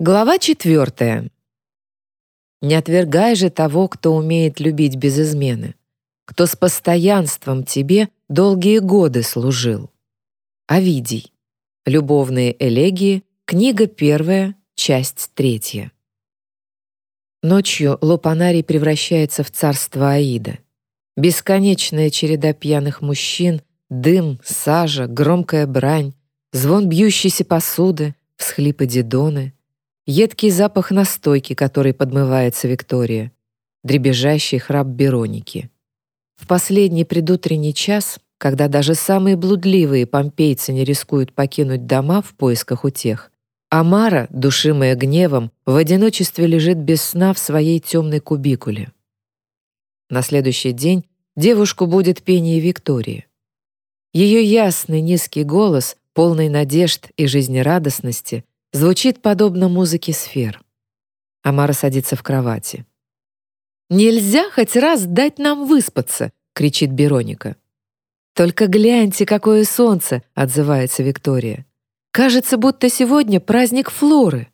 Глава четвертая. Не отвергай же того, кто умеет любить без измены, кто с постоянством тебе долгие годы служил. Овидий. Любовные элегии. Книга первая, часть третья. Ночью Лопанарий превращается в царство Аида. Бесконечная череда пьяных мужчин, дым, сажа, громкая брань, звон бьющейся посуды, всхлипы Дидоны — едкий запах настойки, который подмывается Виктория, дребезжащий храп Бероники. В последний предутренний час, когда даже самые блудливые помпейцы не рискуют покинуть дома в поисках утех, Амара, душимая гневом, в одиночестве лежит без сна в своей темной кубикуле. На следующий день девушку будет пение Виктории. Ее ясный низкий голос, полный надежд и жизнерадостности, Звучит подобно музыке сфер. Амара садится в кровати. «Нельзя хоть раз дать нам выспаться!» — кричит Бероника. «Только гляньте, какое солнце!» — отзывается Виктория. «Кажется, будто сегодня праздник Флоры».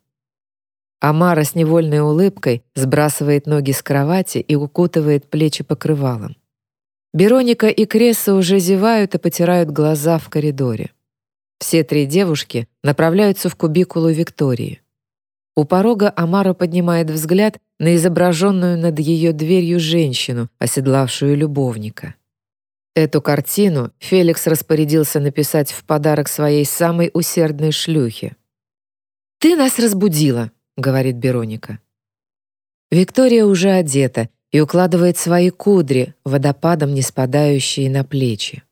Амара с невольной улыбкой сбрасывает ноги с кровати и укутывает плечи покрывалом. Бероника и Кресса уже зевают и потирают глаза в коридоре. Все три девушки направляются в кубикулу Виктории. У порога Амара поднимает взгляд на изображенную над ее дверью женщину, оседлавшую любовника. Эту картину Феликс распорядился написать в подарок своей самой усердной шлюхе. «Ты нас разбудила», — говорит Бероника. Виктория уже одета и укладывает свои кудри, водопадом не спадающие на плечи.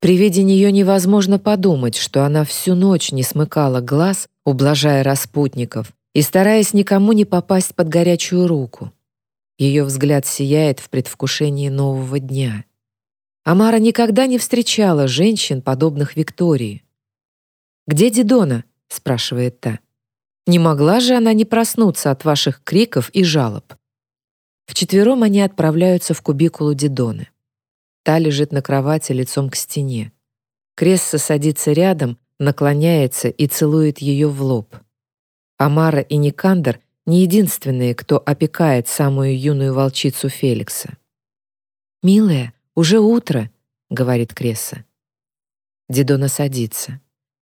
При виде нее невозможно подумать, что она всю ночь не смыкала глаз, ублажая распутников и стараясь никому не попасть под горячую руку. Ее взгляд сияет в предвкушении нового дня. Амара никогда не встречала женщин, подобных Виктории. «Где Дидона?» — спрашивает та. «Не могла же она не проснуться от ваших криков и жалоб?» Вчетвером они отправляются в кубикулу Дидоны. Та лежит на кровати лицом к стене. Кресса садится рядом, наклоняется и целует ее в лоб. Амара и Никандр не единственные, кто опекает самую юную волчицу Феликса. «Милая, уже утро», — говорит Кресса. Дидона садится.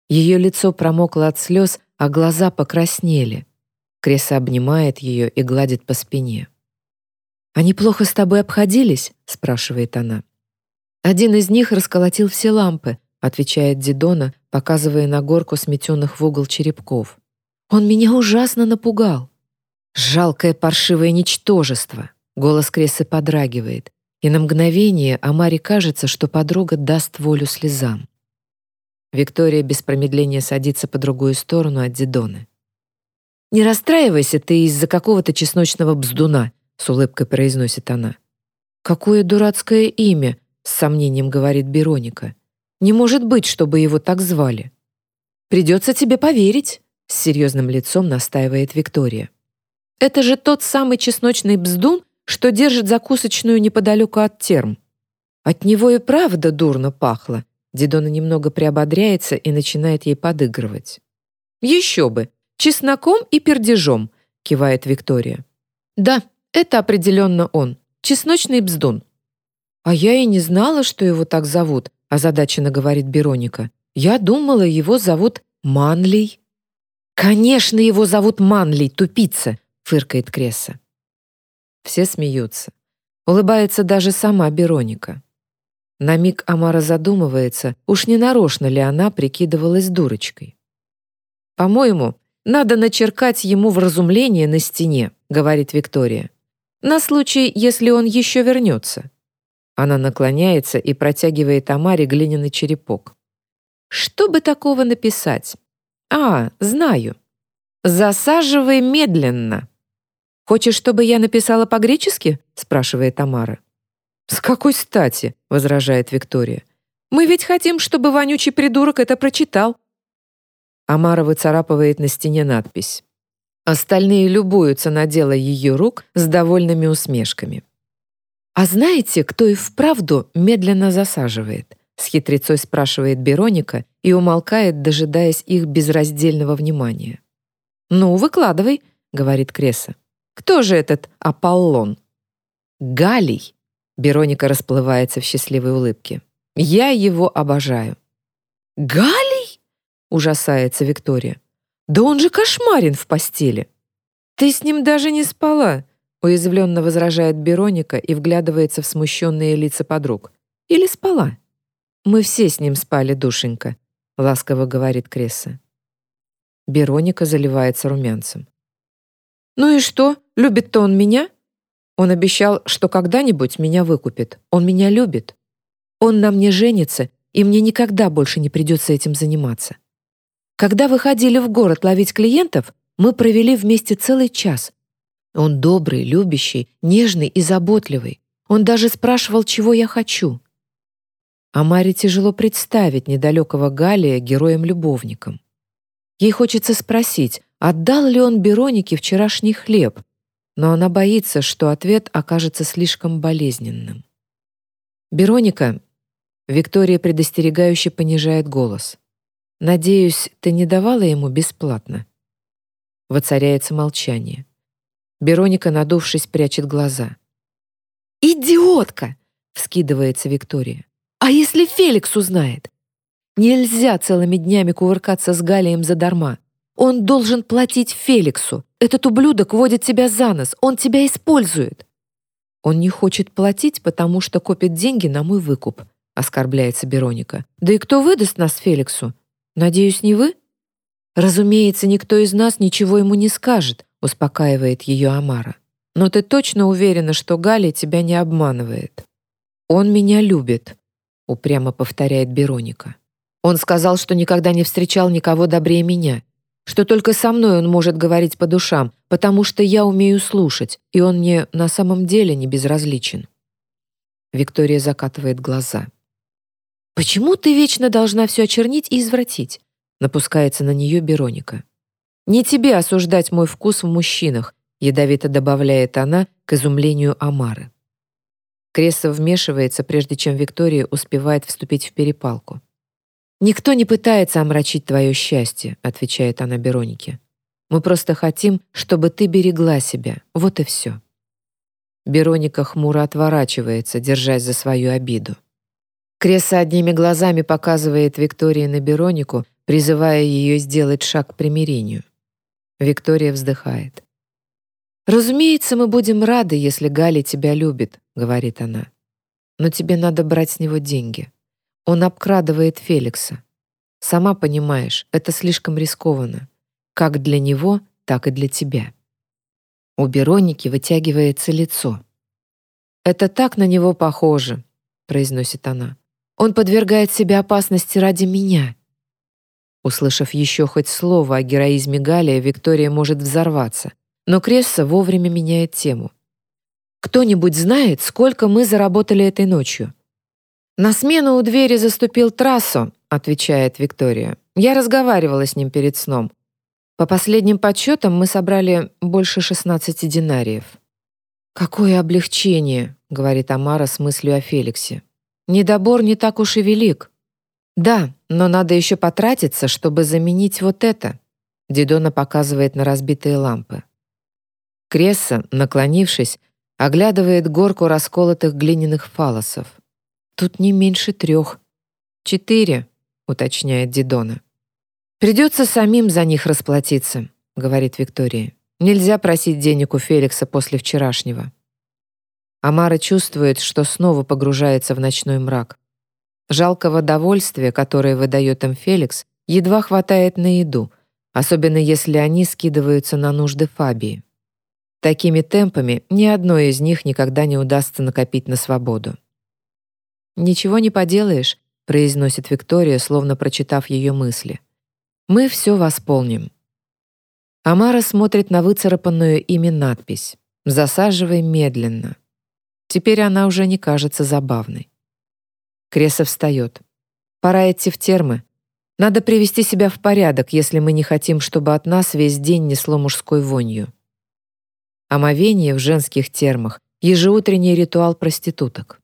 Ее лицо промокло от слез, а глаза покраснели. Кресса обнимает ее и гладит по спине. «Они плохо с тобой обходились?» — спрашивает она. «Один из них расколотил все лампы», отвечает Дидона, показывая на горку сметенных в угол черепков. «Он меня ужасно напугал». «Жалкое паршивое ничтожество!» Голос Крессы подрагивает, и на мгновение Амаре кажется, что подруга даст волю слезам. Виктория без промедления садится по другую сторону от Дидоны. «Не расстраивайся ты из-за какого-то чесночного бздуна», — с улыбкой произносит она. «Какое дурацкое имя!» — с сомнением говорит Бероника. «Не может быть, чтобы его так звали». «Придется тебе поверить», — с серьезным лицом настаивает Виктория. «Это же тот самый чесночный бздун, что держит закусочную неподалеку от терм. От него и правда дурно пахло». Дидона немного приободряется и начинает ей подыгрывать. «Еще бы! Чесноком и пердежом!» — кивает Виктория. «Да, это определенно он. Чесночный бздун. «А я и не знала, что его так зовут», — озадаченно говорит Бероника. «Я думала, его зовут Манлей». «Конечно, его зовут Манлей, тупица», — фыркает Кресса. Все смеются. Улыбается даже сама Бероника. На миг Амара задумывается, уж не нарочно ли она прикидывалась дурочкой. «По-моему, надо начеркать ему вразумление на стене», — говорит Виктория. «На случай, если он еще вернется». Она наклоняется и протягивает Амаре глиняный черепок. «Что бы такого написать? А, знаю. Засаживай медленно». «Хочешь, чтобы я написала по-гречески?» — спрашивает Тамара. «С какой стати?» — возражает Виктория. «Мы ведь хотим, чтобы вонючий придурок это прочитал». Амара выцарапывает на стене надпись. Остальные любуются на дело ее рук с довольными усмешками. «А знаете, кто и вправду медленно засаживает?» С хитрецой спрашивает Бероника и умолкает, дожидаясь их безраздельного внимания. «Ну, выкладывай», — говорит Креса. «Кто же этот Аполлон?» «Галий», — Бероника расплывается в счастливой улыбке. «Я его обожаю». «Галий?» — ужасается Виктория. «Да он же кошмарен в постели». «Ты с ним даже не спала», — уязвленно возражает Бероника и вглядывается в смущенные лица подруг. «Или спала?» «Мы все с ним спали, душенька», — ласково говорит Кресса. Бероника заливается румянцем. «Ну и что, любит-то он меня? Он обещал, что когда-нибудь меня выкупит. Он меня любит. Он на мне женится, и мне никогда больше не придется этим заниматься. Когда выходили в город ловить клиентов, мы провели вместе целый час. Он добрый, любящий, нежный и заботливый. Он даже спрашивал, чего я хочу. А Маре тяжело представить недалекого Галия героем-любовником. Ей хочется спросить, отдал ли он Беронике вчерашний хлеб, но она боится, что ответ окажется слишком болезненным. «Бероника», — Виктория предостерегающе понижает голос, «надеюсь, ты не давала ему бесплатно?» Воцаряется молчание. Бероника, надувшись, прячет глаза. «Идиотка!» — вскидывается Виктория. «А если Феликс узнает? Нельзя целыми днями кувыркаться с Галием задарма. Он должен платить Феликсу. Этот ублюдок водит тебя за нос, он тебя использует. Он не хочет платить, потому что копит деньги на мой выкуп, оскорбляется Бероника. Да и кто выдаст нас Феликсу? Надеюсь, не вы? Разумеется, никто из нас ничего ему не скажет, успокаивает ее Амара. Но ты точно уверена, что Галя тебя не обманывает? Он меня любит, упрямо повторяет Бероника. Он сказал, что никогда не встречал никого добрее меня, что только со мной он может говорить по душам, потому что я умею слушать, и он мне на самом деле не безразличен. Виктория закатывает глаза. «Почему ты вечно должна все очернить и извратить?» напускается на нее Бероника. «Не тебе осуждать мой вкус в мужчинах», ядовито добавляет она к изумлению Амары. Кресса вмешивается, прежде чем Виктория успевает вступить в перепалку. «Никто не пытается омрачить твое счастье», — отвечает она Беронике. «Мы просто хотим, чтобы ты берегла себя. Вот и все». Бероника хмуро отворачивается, держась за свою обиду. Кресса одними глазами показывает Виктории на Беронику, призывая ее сделать шаг к примирению. Виктория вздыхает. «Разумеется, мы будем рады, если Галя тебя любит», — говорит она. «Но тебе надо брать с него деньги. Он обкрадывает Феликса. Сама понимаешь, это слишком рискованно. Как для него, так и для тебя. У Бероники вытягивается лицо. «Это так на него похоже», — произносит она. «Он подвергает себя опасности ради меня». Услышав еще хоть слово о героизме Галия, Виктория может взорваться. Но Кресса вовремя меняет тему. «Кто-нибудь знает, сколько мы заработали этой ночью?» «На смену у двери заступил Трассо», — отвечает Виктория. «Я разговаривала с ним перед сном. По последним подсчетам мы собрали больше 16 динариев». «Какое облегчение», — говорит Амара с мыслью о Феликсе. «Недобор не так уж и велик». «Да, но надо еще потратиться, чтобы заменить вот это», — Дидона показывает на разбитые лампы. Кресса, наклонившись, оглядывает горку расколотых глиняных фалосов. Тут не меньше трех. Четыре, уточняет Дидона. Придется самим за них расплатиться, говорит Виктория. Нельзя просить денег у Феликса после вчерашнего. Амара чувствует, что снова погружается в ночной мрак. Жалкого довольствия, которое выдает им Феликс, едва хватает на еду, особенно если они скидываются на нужды Фабии. Такими темпами ни одной из них никогда не удастся накопить на свободу. «Ничего не поделаешь», — произносит Виктория, словно прочитав ее мысли. «Мы все восполним». Амара смотрит на выцарапанную ими надпись «Засаживай медленно». Теперь она уже не кажется забавной. Креса встает. «Пора идти в термы. Надо привести себя в порядок, если мы не хотим, чтобы от нас весь день несло мужской вонью». Омовение в женских термах — ежеутренний ритуал проституток.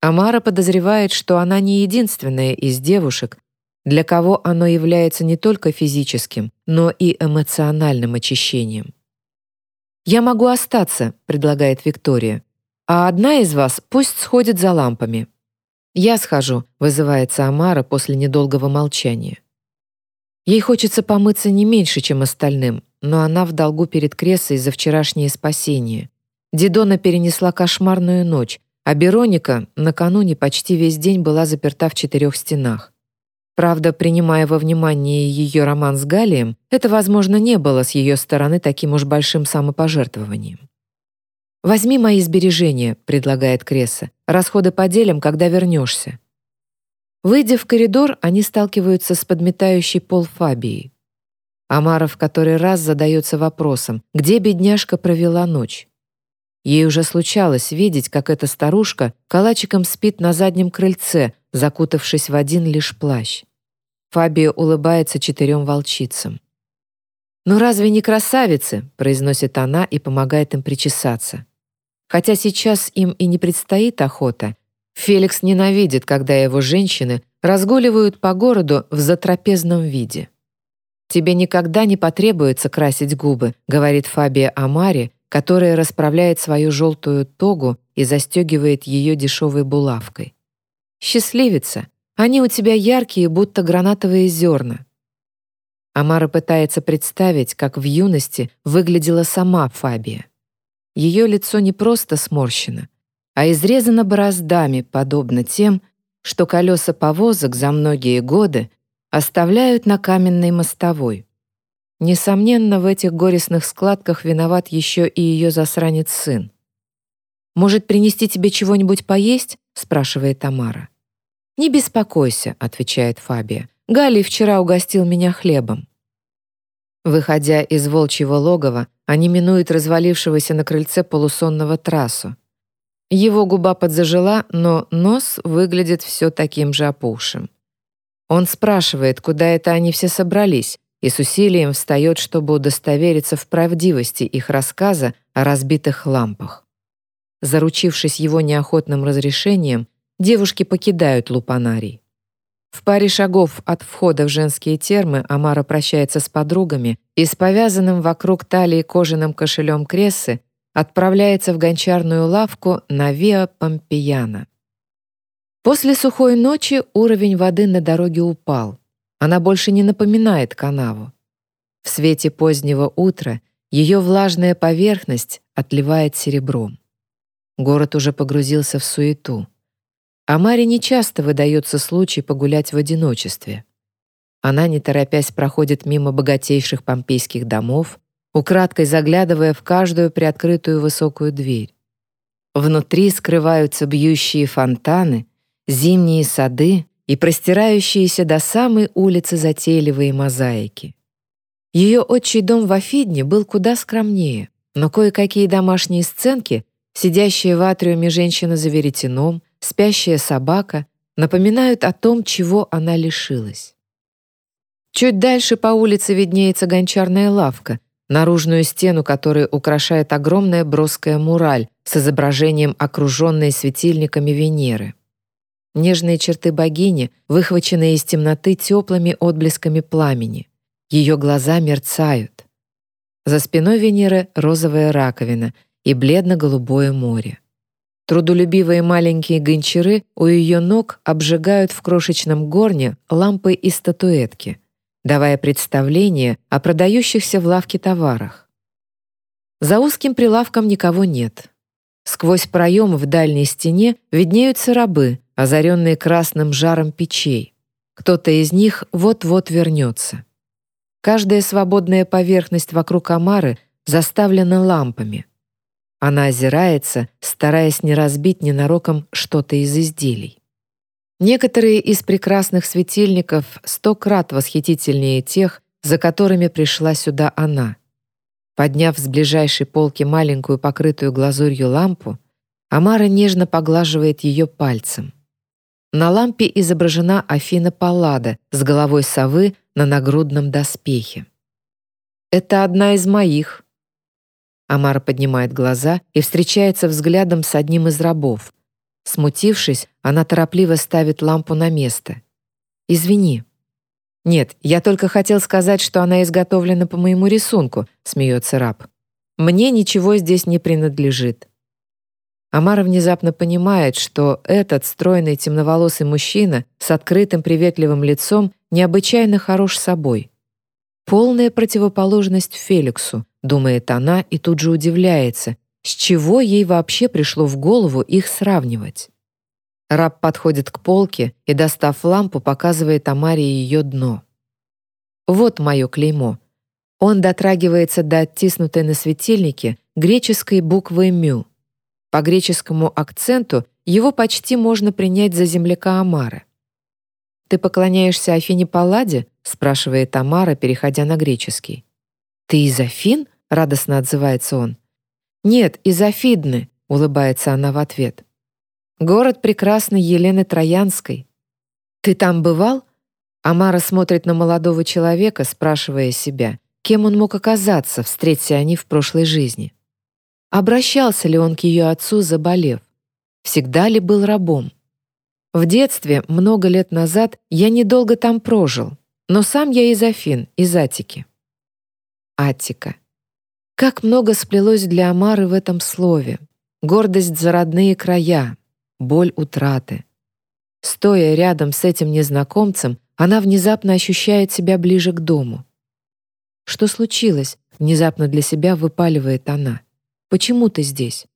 Амара подозревает, что она не единственная из девушек, для кого оно является не только физическим, но и эмоциональным очищением. «Я могу остаться», — предлагает Виктория. «А одна из вас пусть сходит за лампами». «Я схожу», — вызывается Амара после недолгого молчания. Ей хочется помыться не меньше, чем остальным, но она в долгу перед Крессой за вчерашнее спасение. Дидона перенесла кошмарную ночь, а Бероника накануне почти весь день была заперта в четырех стенах. Правда, принимая во внимание ее роман с Галием, это, возможно, не было с ее стороны таким уж большим самопожертвованием. «Возьми мои сбережения», — предлагает Кресса. «Расходы поделим, когда вернешься». Выйдя в коридор, они сталкиваются с подметающей пол Фабией. Амара в который раз задается вопросом, где бедняжка провела ночь. Ей уже случалось видеть, как эта старушка калачиком спит на заднем крыльце, закутавшись в один лишь плащ. Фабия улыбается четырем волчицам. «Ну разве не красавицы?» — произносит она и помогает им причесаться. Хотя сейчас им и не предстоит охота, Феликс ненавидит, когда его женщины разгуливают по городу в затрапезном виде. «Тебе никогда не потребуется красить губы», — говорит Фабия Амари, которая расправляет свою желтую тогу и застегивает ее дешевой булавкой. «Счастливица! Они у тебя яркие, будто гранатовые зерна». Амара пытается представить, как в юности выглядела сама Фабия. Ее лицо не просто сморщено, а изрезано бороздами, подобно тем, что колеса повозок за многие годы оставляют на каменной мостовой. Несомненно, в этих горестных складках виноват еще и ее засранец-сын. «Может, принести тебе чего-нибудь поесть?» — спрашивает Тамара. «Не беспокойся», — отвечает Фабия. «Галий вчера угостил меня хлебом». Выходя из волчьего логова, они минуют развалившегося на крыльце полусонного трассу. Его губа подзажила, но нос выглядит все таким же опухшим. Он спрашивает, куда это они все собрались, и с усилием встает, чтобы удостовериться в правдивости их рассказа о разбитых лампах. Заручившись его неохотным разрешением, девушки покидают лупанарий. В паре шагов от входа в женские термы Амара прощается с подругами и с повязанным вокруг талии кожаным кошелем Крессы отправляется в гончарную лавку на Виа Помпеяна. После сухой ночи уровень воды на дороге упал. Она больше не напоминает канаву. В свете позднего утра ее влажная поверхность отливает серебром. Город уже погрузился в суету. А Маре нечасто выдается случай погулять в одиночестве. Она, не торопясь, проходит мимо богатейших помпейских домов, украдкой заглядывая в каждую приоткрытую высокую дверь. Внутри скрываются бьющие фонтаны, зимние сады и простирающиеся до самой улицы затейливые мозаики. Ее отчий дом в Афидне был куда скромнее, но кое-какие домашние сценки, сидящая в атриуме женщина за веретеном, спящая собака, напоминают о том, чего она лишилась. Чуть дальше по улице виднеется гончарная лавка, наружную стену которой украшает огромная броская мураль с изображением окруженной светильниками Венеры. Нежные черты богини, выхваченные из темноты теплыми отблесками пламени. Ее глаза мерцают. За спиной Венеры розовая раковина и бледно-голубое море. Трудолюбивые маленькие гончары у ее ног обжигают в крошечном горне лампы и статуэтки — давая представление о продающихся в лавке товарах. За узким прилавком никого нет. Сквозь проем в дальней стене виднеются рабы, озаренные красным жаром печей. Кто-то из них вот-вот вернется. Каждая свободная поверхность вокруг Амары заставлена лампами. Она озирается, стараясь не разбить ненароком что-то из изделий. Некоторые из прекрасных светильников сто крат восхитительнее тех, за которыми пришла сюда она. Подняв с ближайшей полки маленькую покрытую глазурью лампу, Амара нежно поглаживает ее пальцем. На лампе изображена Афина Паллада с головой совы на нагрудном доспехе. «Это одна из моих». Амара поднимает глаза и встречается взглядом с одним из рабов, Смутившись, она торопливо ставит лампу на место. «Извини». «Нет, я только хотел сказать, что она изготовлена по моему рисунку», — смеется раб. «Мне ничего здесь не принадлежит». Амара внезапно понимает, что этот стройный темноволосый мужчина с открытым приветливым лицом необычайно хорош собой. Полная противоположность Феликсу, думает она и тут же удивляется, с чего ей вообще пришло в голову их сравнивать. Раб подходит к полке и, достав лампу, показывает Амаре ее дно. «Вот мое клеймо». Он дотрагивается до оттиснутой на светильнике греческой буквы «мю», по греческому акценту его почти можно принять за земляка Амара. «Ты поклоняешься Афине Палладе?» — спрашивает Тамара, переходя на греческий. «Ты из Афин?» — радостно отзывается он. «Нет, из Афидны», — улыбается она в ответ. «Город прекрасный Елены Троянской». «Ты там бывал?» Амара смотрит на молодого человека, спрашивая себя, кем он мог оказаться, встреться они в прошлой жизни. Обращался ли он к ее отцу, заболев? Всегда ли был рабом? В детстве, много лет назад, я недолго там прожил, но сам я из Афин, из Атики. Атика. Как много сплелось для Амары в этом слове. Гордость за родные края, боль утраты. Стоя рядом с этим незнакомцем, она внезапно ощущает себя ближе к дому. «Что случилось?» — внезапно для себя выпаливает она. Почему ты здесь?»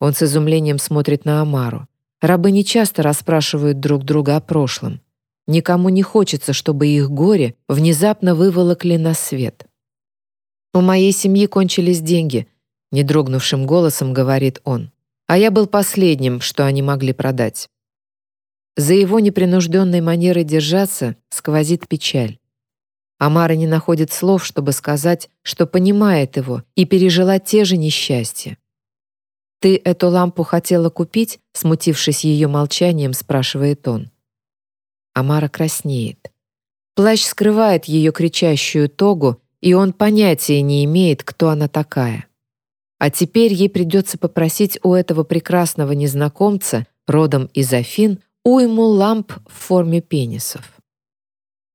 Он с изумлением смотрит на Амару. Рабы не часто расспрашивают друг друга о прошлом. Никому не хочется, чтобы их горе внезапно выволокли на свет. «У моей семьи кончились деньги», — недрогнувшим голосом говорит он. «А я был последним, что они могли продать». За его непринужденной манерой держаться сквозит печаль. Амара не находит слов, чтобы сказать, что понимает его и пережила те же несчастья. «Ты эту лампу хотела купить?» Смутившись ее молчанием, спрашивает он. Амара краснеет. Плащ скрывает ее кричащую тогу, и он понятия не имеет, кто она такая. А теперь ей придется попросить у этого прекрасного незнакомца, родом из Афин, уйму ламп в форме пенисов.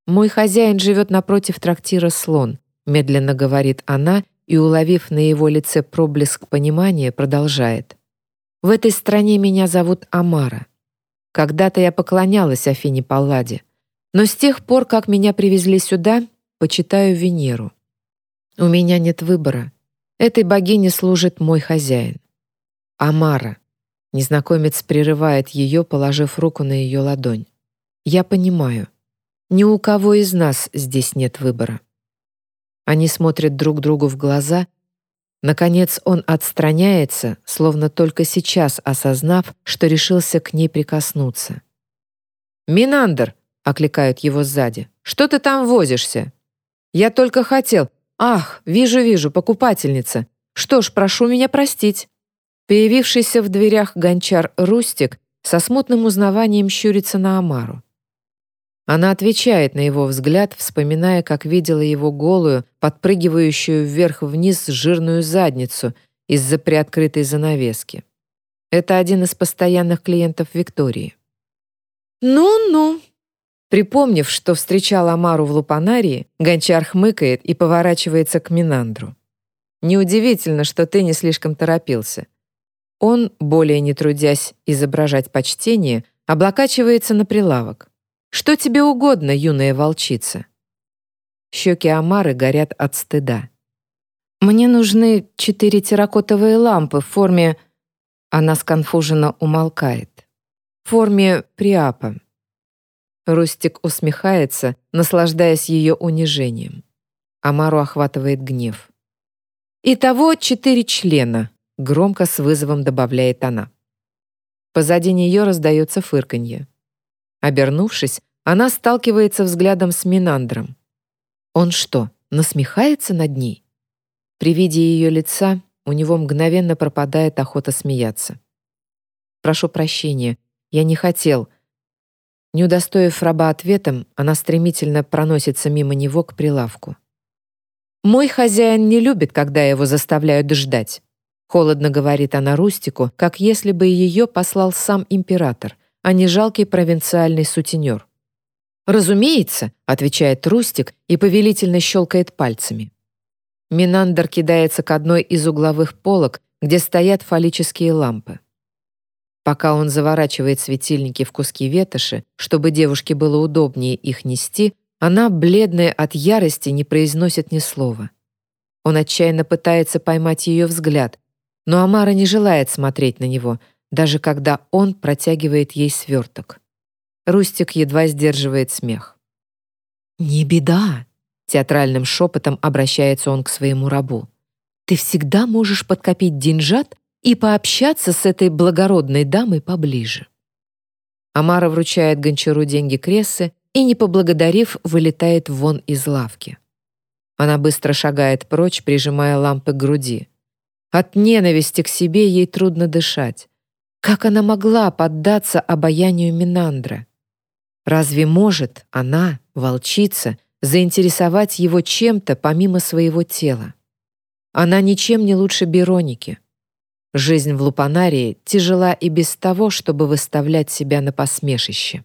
«Мой хозяин живет напротив трактира «Слон», — медленно говорит она и, уловив на его лице проблеск понимания, продолжает. «В этой стране меня зовут Амара. Когда-то я поклонялась Афине Палладе, но с тех пор, как меня привезли сюда, почитаю Венеру. У меня нет выбора. Этой богине служит мой хозяин. Амара». Незнакомец прерывает ее, положив руку на ее ладонь. «Я понимаю». Ни у кого из нас здесь нет выбора. Они смотрят друг другу в глаза. Наконец он отстраняется, словно только сейчас осознав, что решился к ней прикоснуться. «Минандр!» — окликают его сзади. «Что ты там возишься?» «Я только хотел...» «Ах, вижу-вижу, покупательница. Что ж, прошу меня простить». Появившийся в дверях гончар Рустик со смутным узнаванием щурится на Амару. Она отвечает на его взгляд, вспоминая, как видела его голую, подпрыгивающую вверх-вниз жирную задницу из-за приоткрытой занавески. Это один из постоянных клиентов Виктории. «Ну-ну», Припомнив, что встречал Амару в Лупанарии, Гончар хмыкает и поворачивается к Минандру. «Неудивительно, что ты не слишком торопился». Он, более не трудясь изображать почтение, облокачивается на прилавок. Что тебе угодно, юная волчица?» Щеки Амары горят от стыда. «Мне нужны четыре терракотовые лампы в форме...» Она сконфуженно умолкает. «В форме приапа». Рустик усмехается, наслаждаясь ее унижением. Амару охватывает гнев. «Итого четыре члена», — громко с вызовом добавляет она. Позади нее раздается фырканье. Обернувшись, она сталкивается взглядом с Минандром. Он что, насмехается над ней? При виде ее лица у него мгновенно пропадает охота смеяться. «Прошу прощения, я не хотел». Не удостоив раба ответом, она стремительно проносится мимо него к прилавку. «Мой хозяин не любит, когда его заставляют ждать», холодно говорит она Рустику, как если бы ее послал сам император — а не жалкий провинциальный сутенер. «Разумеется», — отвечает Рустик и повелительно щелкает пальцами. Минандер кидается к одной из угловых полок, где стоят фаллические лампы. Пока он заворачивает светильники в куски ветоши, чтобы девушке было удобнее их нести, она, бледная от ярости, не произносит ни слова. Он отчаянно пытается поймать ее взгляд, но Амара не желает смотреть на него, даже когда он протягивает ей сверток. Рустик едва сдерживает смех. «Не беда», — театральным шепотом обращается он к своему рабу. «Ты всегда можешь подкопить деньжат и пообщаться с этой благородной дамой поближе». Амара вручает гончару деньги Крессы и, не поблагодарив, вылетает вон из лавки. Она быстро шагает прочь, прижимая лампы к груди. От ненависти к себе ей трудно дышать. Как она могла поддаться обаянию Минандра? Разве может она, волчица, заинтересовать его чем-то помимо своего тела? Она ничем не лучше Бероники. Жизнь в Лупанарии тяжела и без того, чтобы выставлять себя на посмешище.